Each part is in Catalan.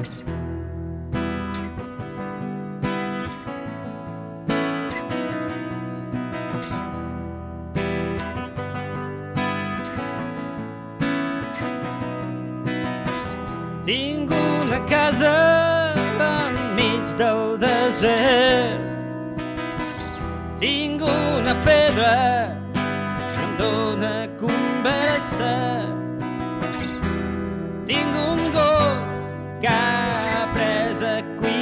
Gràcies. Tinc una casa enmig del desert. Tinc una pedra que em dóna conversa. que ha après aquí.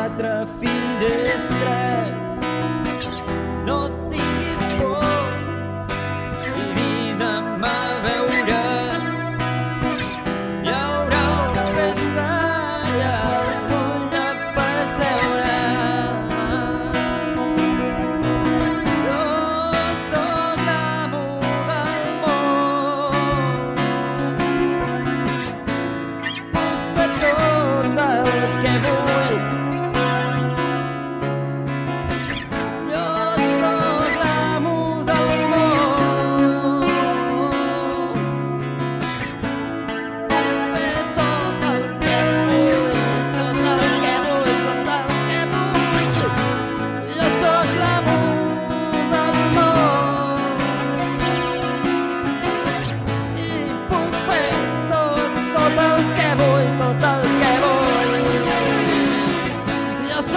quatre fill.